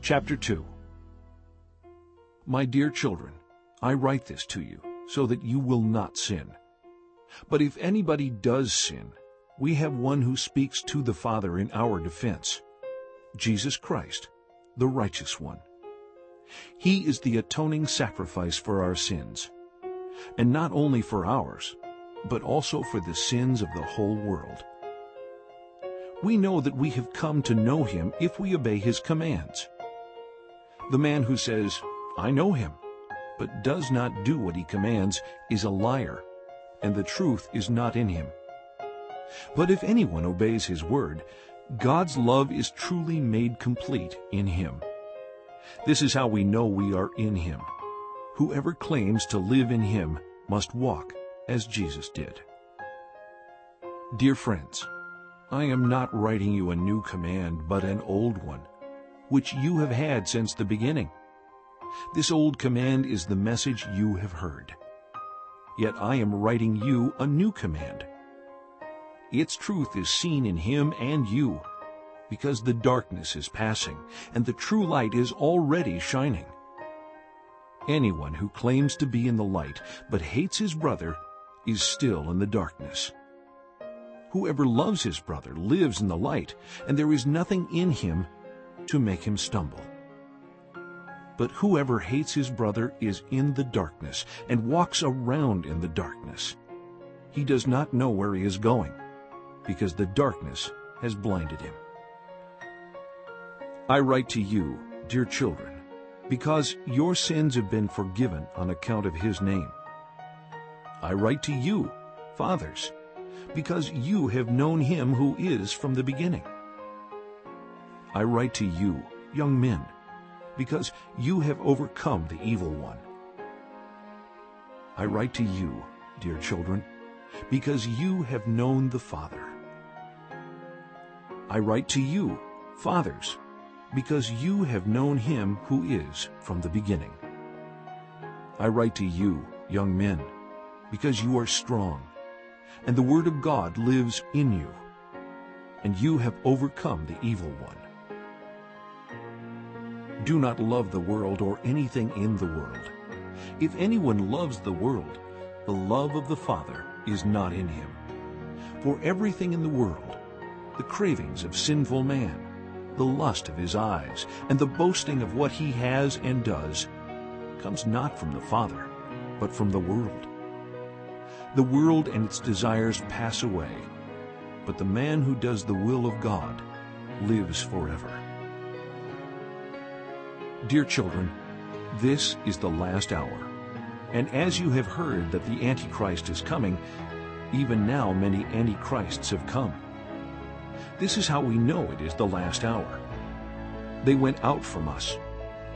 Chapter 2 My dear children, I write this to you, so that you will not sin. But if anybody does sin, we have one who speaks to the Father in our defense, Jesus Christ, the righteous one. He is the atoning sacrifice for our sins, and not only for ours, but also for the sins of the whole world. We know that we have come to know him if we obey his commands. The man who says, I know him, but does not do what he commands is a liar, and the truth is not in him. But if anyone obeys his word, God's love is truly made complete in him. This is how we know we are in him. Whoever claims to live in him must walk as Jesus did. Dear friends, I am not writing you a new command, but an old one, which you have had since the beginning. This old command is the message you have heard. Yet I am writing you a new command. Its truth is seen in him and you, because the darkness is passing, and the true light is already shining. Anyone who claims to be in the light but hates his brother is still in the darkness. Whoever loves his brother lives in the light, and there is nothing in him to make him stumble. But whoever hates his brother is in the darkness and walks around in the darkness. He does not know where he is going, because the darkness has blinded him. I write to you, dear children, because your sins have been forgiven on account of his name. I write to you, fathers, because you have known him who is from the beginning. I write to you, young men, because you have overcome the evil one. I write to you, dear children, because you have known the Father. I write to you, fathers, because you have known him who is from the beginning. I write to you, young men, because you are strong, and the word of God lives in you, and you have overcome the evil one. Do not love the world or anything in the world. If anyone loves the world, the love of the Father is not in him. For everything in the world, the cravings of sinful man, the lust of his eyes, and the boasting of what he has and does, comes not from the Father, but from the world. The world and its desires pass away, but the man who does the will of God lives forever. Dear children, this is the last hour. And as you have heard that the Antichrist is coming, even now many Antichrists have come. This is how we know it is the last hour. They went out from us,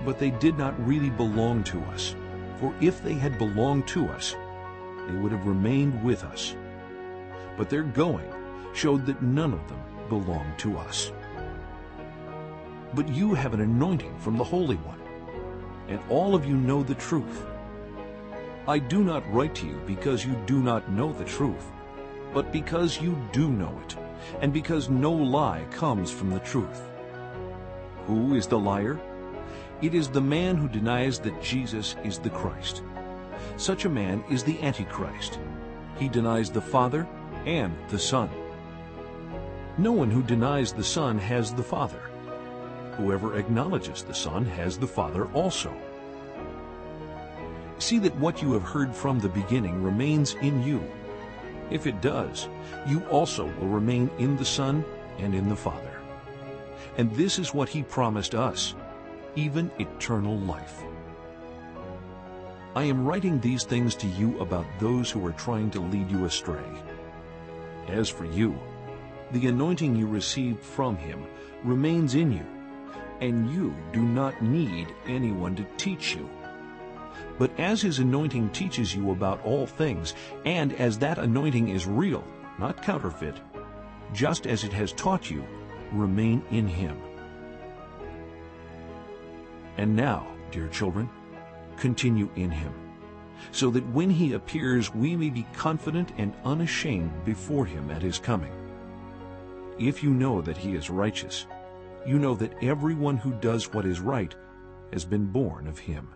but they did not really belong to us. For if they had belonged to us, they would have remained with us. But their going showed that none of them belonged to us but you have an anointing from the Holy One, and all of you know the truth. I do not write to you because you do not know the truth, but because you do know it, and because no lie comes from the truth. Who is the liar? It is the man who denies that Jesus is the Christ. Such a man is the Antichrist. He denies the Father and the Son. No one who denies the Son has the Father. Whoever acknowledges the Son has the Father also. See that what you have heard from the beginning remains in you. If it does, you also will remain in the Son and in the Father. And this is what he promised us, even eternal life. I am writing these things to you about those who are trying to lead you astray. As for you, the anointing you received from him remains in you, and you do not need anyone to teach you. But as his anointing teaches you about all things, and as that anointing is real, not counterfeit, just as it has taught you, remain in him. And now, dear children, continue in him, so that when he appears we may be confident and unashamed before him at his coming. If you know that he is righteous, you know that everyone who does what is right has been born of him.